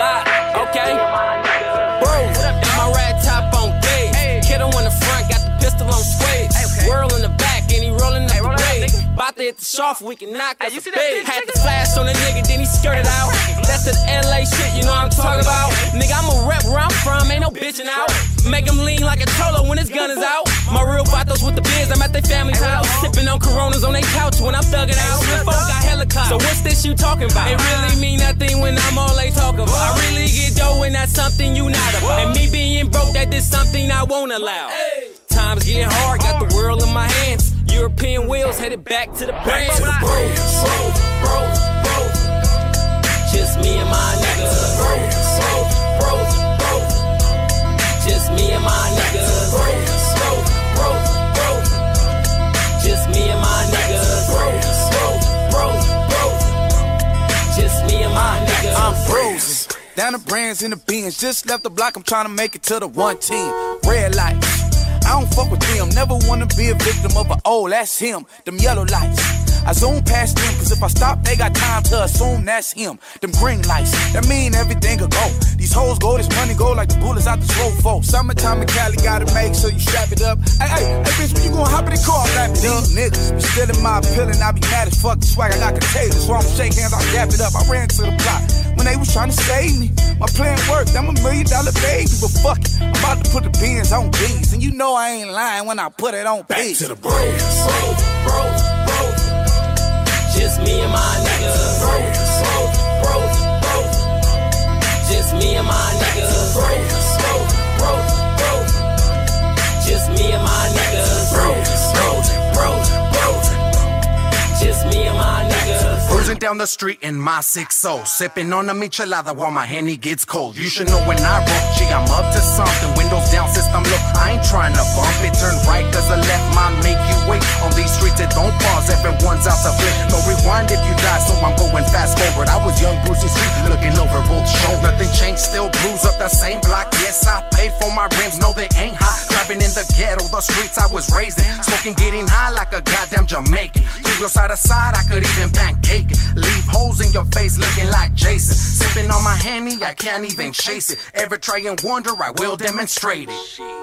block, okay? Bros, and my rag top on gauge. Hey. Kiddo in the front, got the pistol on squares. Whirl in the back, and he rolling up hey, to hit the shaft, we can knock out. Had the flash on the nigga, then he skirted out. That's the LA shit, you know what I'm talking about. Nigga, I'm a rep where I'm from, ain't no bitchin' out. Make him lean like a cholo when his gun is out. My real vatos with the beers, I'm at their family's house. Sipping on coronas on their couch when I'm thuggin' out. Flip got helicopter. So what's this you talking about? It really mean nothing that's something you not about. And me being broke, that is something I won't allow. Times getting hard, got the world in my hands. European wheels headed back to the brands. Down the brands in the beans. Just left the block. I'm trying to make it to the one team. Red lights. I don't fuck with them. Never wanna be a victim of a oh, that's him. Them yellow lights. I zoom past them, cause if I stop, they got time to assume that's him. Them green lights, that mean everything could go. These hoes go, this money go like the bullets out the slow folk. Summertime in Cali gotta make sure you strap it up. Hey, hey, hey, bitch, when you gonna hop in the car, wrap it up? Niggas be stealing my pill and I be mad as fuck. Swag I got contagious, so I'm shake hands, I gap it up. I ran to the block when they was trying to save me. My plan worked, I'm a million dollar baby, but fuck it. I'm about to put the beans on beans, and you know I ain't lying when I put it on Back to the brands. bro, bro, bro. Just me and my niggas. Bro, bro, bro. Cruising down the street in my six soul, sipping on a michelada while my henny gets cold. You should know when I roll, gee, I'm up to something. Windows down, system low. I ain't trying to bump it. Turn right, cause the left might make you wait. On these streets, it don't pause, everyone's out to flip. No rewind if you die, so I'm going fast forward. I was young Brucey Street, looking over both shoulders. Nothing changed, still blues up the same block. Yes, I paid for my rims, no, they ain't in the ghetto, the streets I was raised in. Smoking, getting high like a goddamn Jamaican. To side, I could even pancake it. Leave holes in your face looking like Jason. Sipping on my handy, I can't even chase it. Ever try and wonder, I will demonstrate it.